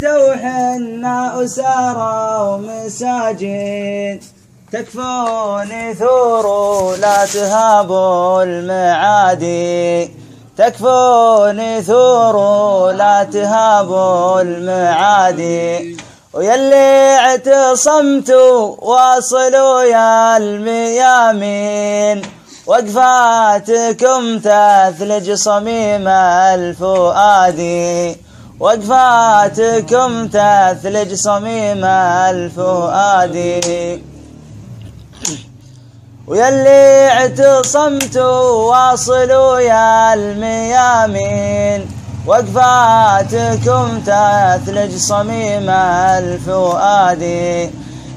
توحنا أسارى ومساجين تكفوني ثور لا تهابوا المعادي. تكفوني ثور لا تهابوا المعادي. ويلي اعتصمتوا واصلوا يا الميامين. وقفاتكم تثلج صميم الفؤاد وقفاتكم تثلج صميم الفؤاد. ويلي اعتصمتوا واصلوا يا الميامين. وقفاتكم تثلج صميم الفؤاد.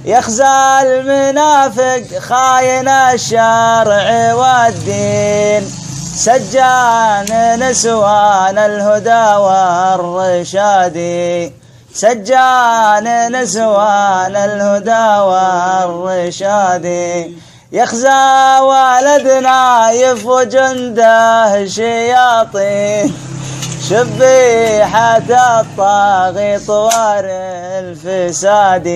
يخزى المنافق خاين الشرع والدين. سجان نسوان الهدى والرشاد. سجان نسوان الهدى والرشاد. يخزى والدنا يفو جنده شياطين. شبيحة الطاغي طوار الفساد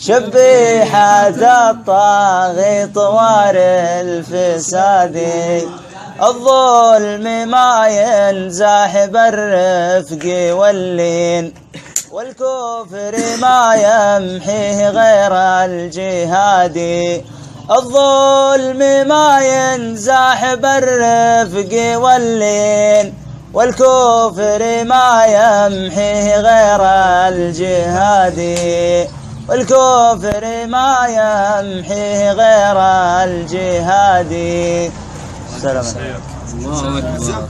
شبيحة الطاغي طوار الفساد الظلم ما ينزاح بالرفق واللين والكفر ما يمحيه غير الجهاد. الظلم ما ينزاح بالرفق واللين والكفر ما يمحيه غير الجهاد. والكفر ما يمحيه غير الجهاد. سلام الله اكبر